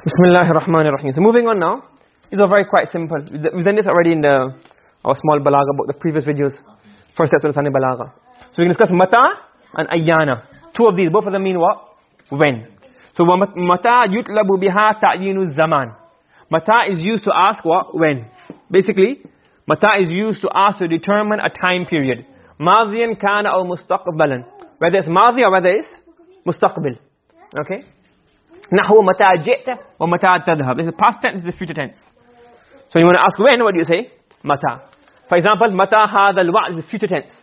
Bismillahir Rahmanir Rahim. So moving on now. These are very quite simple. We've done this already in the our small balagha book, the previous videos. First steps of understanding balagha. So we can discuss mata and ayyana. Two of these, both of them mean what? When. So mata yutlabu biha ta'yinu zaman. Mata is used to ask what? When. Basically, mata is used to ask to determine a time period. Madiyan kana or mustaqbalan. Whether it's madi or whether it's mustaqbil. Okay? نحو متى جئت ومتى تذهب this is past tense this is future tense so you want to ask when what do you say متى for example متى هذا الوعد is future tense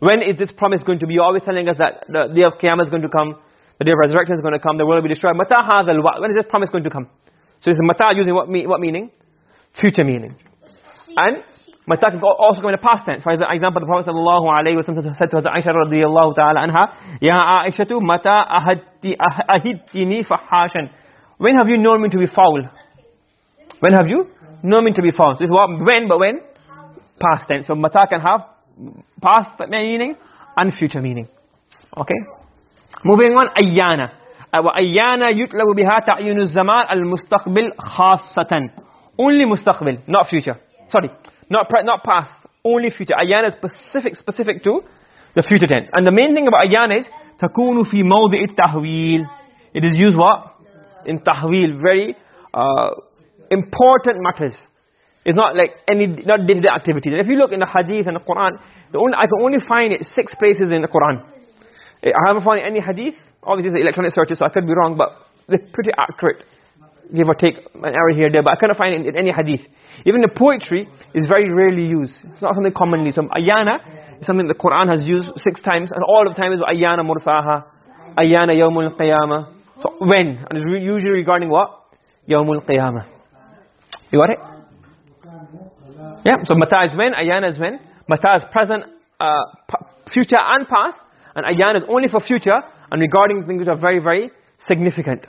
when is this promise going to be you're always telling us that the day of qiyamah is going to come the day of resurrection is going to come the world will be destroyed متى هذا الوعد when is this promise going to come so this is متى using what, what meaning future meaning and Mata can also come in the past tense. For example, the Prophet sallallahu alayhi wa sallam said to Aisha radiyallahu ta'ala anha, Ya Aishatu mata ahidtini fahashan. When have you known me to be foul? When have you known me to be foul? So this is what, when, but when? Past tense. So mata can have past meaning and future meaning. Okay? Moving on, ayyana. وأيانا يطلب بها تعيين الزمان المستقبل خاصة. Only mustaqbil, not future. Sorry. Not not past, only future. Ayana is specific, specific to the future tense. And the main thing about ayana is, takunu fi mawdi'i tahwil. It is used what? In tahwil, very uh, important matters. It's not like any, not day-to-day activities. And if you look in the hadith and the Quran, the only, I can only find it six places in the Quran. I haven't found any hadith. Obviously, it's electronic searches, so I could be wrong, but they're pretty accurate give or take an error here there but I cannot find it in any hadith. Even the poetry is very rarely used. It's not something commonly. So ayana is something the Quran has used six times and all of the time is ayana mursaha ayana yawmul qiyamah. So when? And it's usually regarding what? Yawmul qiyamah. You got it? Yeah so mata is when ayana is when. Mata is present uh, future and past and ayana is only for future and regarding things which are very very significant